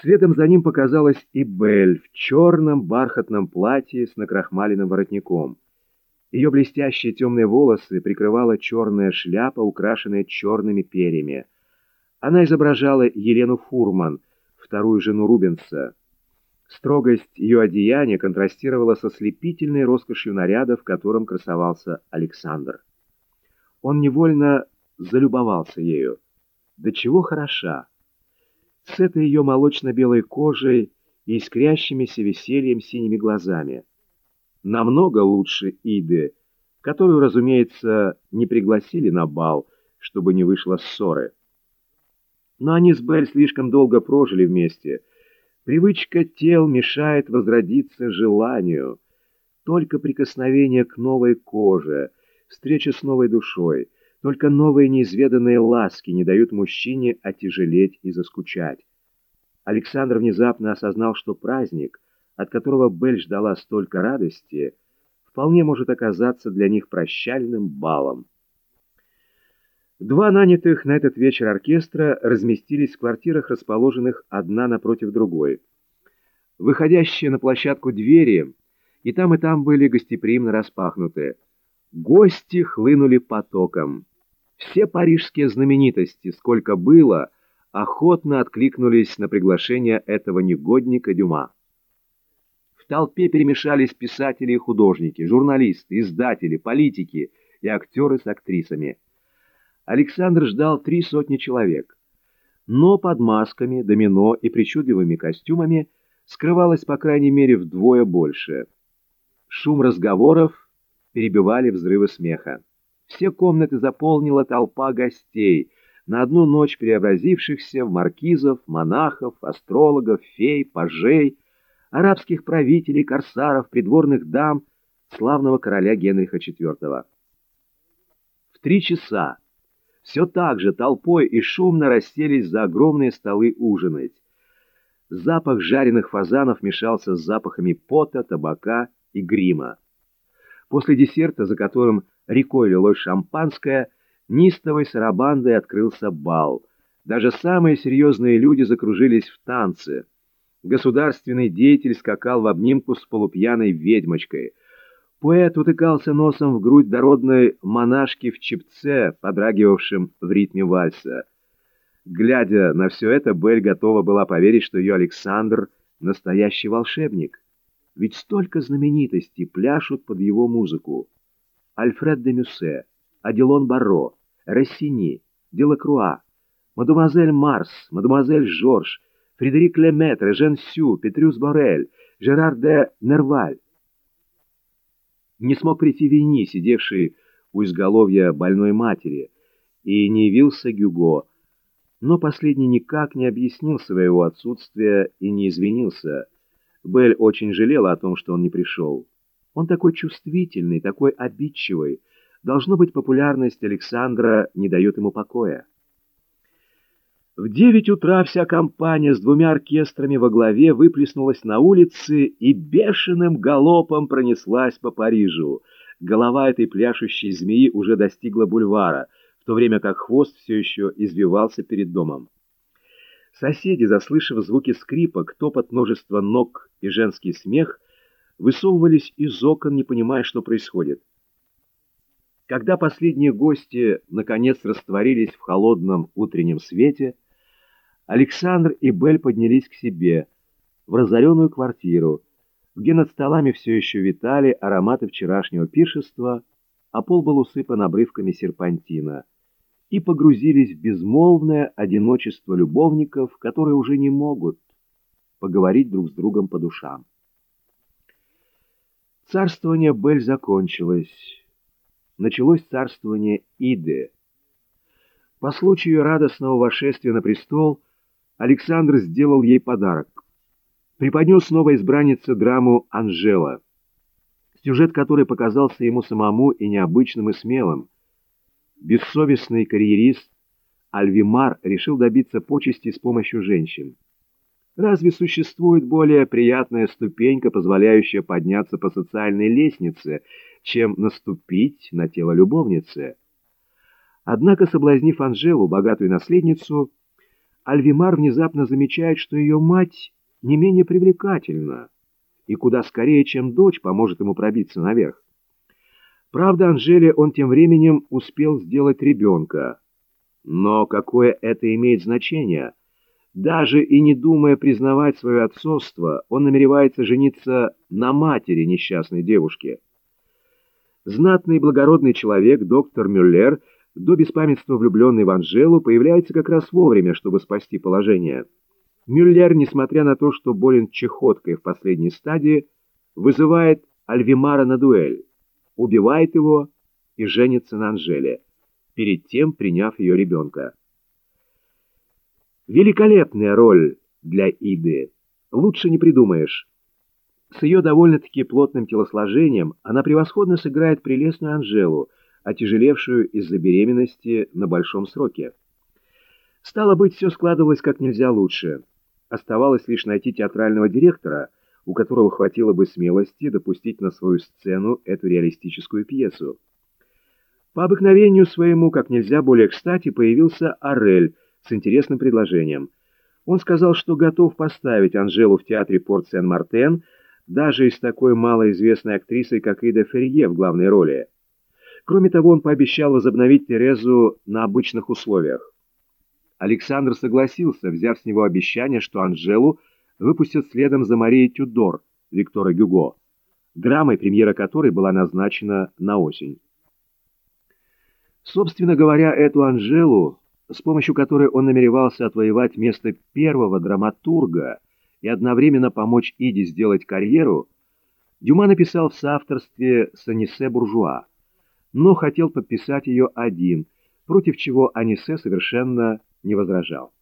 Следом за ним показалась и Бель в черном бархатном платье с накрахмаленным воротником. Ее блестящие темные волосы прикрывала черная шляпа, украшенная черными перьями. Она изображала Елену Фурман, вторую жену Рубенса. Строгость ее одеяния контрастировала со слепительной роскошью наряда, в котором красовался Александр. Он невольно залюбовался ею. Да чего хороша! С этой ее молочно-белой кожей и искрящимися весельем синими глазами. Намного лучше Иды, которую, разумеется, не пригласили на бал, чтобы не вышло ссоры. Но они с Белль слишком долго прожили вместе — Привычка тел мешает возродиться желанию. Только прикосновение к новой коже, встреча с новой душой, только новые неизведанные ласки не дают мужчине отяжелеть и заскучать. Александр внезапно осознал, что праздник, от которого Бель ждала столько радости, вполне может оказаться для них прощальным балом. Два нанятых на этот вечер оркестра разместились в квартирах, расположенных одна напротив другой. Выходящие на площадку двери и там, и там были гостеприимно распахнуты. Гости хлынули потоком. Все парижские знаменитости, сколько было, охотно откликнулись на приглашение этого негодника Дюма. В толпе перемешались писатели и художники, журналисты, издатели, политики и актеры с актрисами. Александр ждал три сотни человек. Но под масками, домино и причудливыми костюмами скрывалось по крайней мере вдвое больше. Шум разговоров перебивали взрывы смеха. Все комнаты заполнила толпа гостей, на одну ночь преобразившихся в маркизов, монахов, астрологов, фей, пажей, арабских правителей, корсаров, придворных дам славного короля Генриха IV. В три часа все так же толпой и шумно расселись за огромные столы ужинать. Запах жареных фазанов мешался с запахами пота, табака и грима. После десерта, за которым рекой лилось шампанское, нистовой сарабандой открылся бал. Даже самые серьезные люди закружились в танце. Государственный деятель скакал в обнимку с полупьяной ведьмочкой — Поэт утыкался носом в грудь дородной монашки в чепце, подрагивавшем в ритме вальса. Глядя на все это, Белль готова была поверить, что ее Александр — настоящий волшебник. Ведь столько знаменитостей пляшут под его музыку. Альфред де Мюссе, Аделон Барро, Рассини, Делакруа, мадемуазель Марс, мадемуазель Жорж, Фредерик Леметр, Жен Сю, Петрюс Борель, Жерар де Нерваль. Не смог прийти Вини, сидевший у изголовья больной матери, и не явился Гюго, но последний никак не объяснил своего отсутствия и не извинился. Белль очень жалела о том, что он не пришел. Он такой чувствительный, такой обидчивый. Должно быть, популярность Александра не дает ему покоя. В девять утра вся компания с двумя оркестрами во главе выплеснулась на улицы и бешеным галопом пронеслась по Парижу. Голова этой пляшущей змеи уже достигла бульвара, в то время как хвост все еще извивался перед домом. Соседи, заслышав звуки скрипок, топот множества ног и женский смех, высовывались из окон, не понимая, что происходит. Когда последние гости наконец растворились в холодном утреннем свете, Александр и Бель поднялись к себе, в разоренную квартиру, где над столами все еще витали ароматы вчерашнего пиршества, а пол был усыпан обрывками серпантина, и погрузились в безмолвное одиночество любовников, которые уже не могут поговорить друг с другом по душам. Царствование Бель закончилось. Началось царствование Иды. По случаю радостного вошествия на престол – Александр сделал ей подарок. Преподнес новой избраннице драму «Анжела», сюжет которой показался ему самому и необычным, и смелым. Бессовестный карьерист Альвимар решил добиться почести с помощью женщин. Разве существует более приятная ступенька, позволяющая подняться по социальной лестнице, чем наступить на тело любовницы? Однако, соблазнив Анжелу, богатую наследницу, Альвимар внезапно замечает, что ее мать не менее привлекательна и куда скорее, чем дочь, поможет ему пробиться наверх. Правда, Анжеле он тем временем успел сделать ребенка. Но какое это имеет значение? Даже и не думая признавать свое отцовство, он намеревается жениться на матери несчастной девушки. Знатный и благородный человек, доктор Мюллер, до беспамятства влюбленный в Анжелу, появляется как раз вовремя, чтобы спасти положение. Мюллер, несмотря на то, что болен чехоткой в последней стадии, вызывает Альвимара на дуэль, убивает его и женится на Анжеле, перед тем приняв ее ребенка. Великолепная роль для Иды. Лучше не придумаешь. С ее довольно-таки плотным телосложением она превосходно сыграет прелестную Анжелу, отяжелевшую из-за беременности на большом сроке. Стало быть, все складывалось как нельзя лучше. Оставалось лишь найти театрального директора, у которого хватило бы смелости допустить на свою сцену эту реалистическую пьесу. По обыкновению своему, как нельзя более кстати, появился Орель с интересным предложением. Он сказал, что готов поставить Анжелу в театре Порт-Сен-Мартен, даже и с такой малоизвестной актрисой, как Ида Ферье в главной роли. Кроме того, он пообещал возобновить Терезу на обычных условиях. Александр согласился, взяв с него обещание, что Анжелу выпустят следом за Марией Тюдор Виктора Гюго, драмой, премьера которой была назначена на осень. Собственно говоря, эту Анжелу, с помощью которой он намеревался отвоевать место первого драматурга и одновременно помочь Иде сделать карьеру, Дюма написал в соавторстве с Анисе Буржуа, но хотел подписать ее один, против чего Анисе совершенно не возражал.